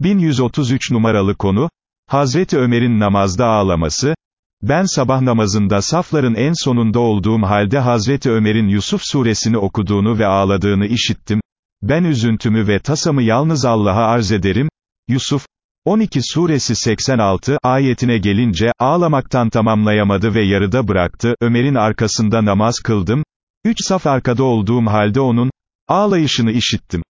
1133 numaralı konu, Hazreti Ömer'in namazda ağlaması, ben sabah namazında safların en sonunda olduğum halde Hazreti Ömer'in Yusuf suresini okuduğunu ve ağladığını işittim, ben üzüntümü ve tasamı yalnız Allah'a arz ederim, Yusuf, 12 suresi 86 ayetine gelince, ağlamaktan tamamlayamadı ve yarıda bıraktı, Ömer'in arkasında namaz kıldım, üç saf arkada olduğum halde onun, ağlayışını işittim.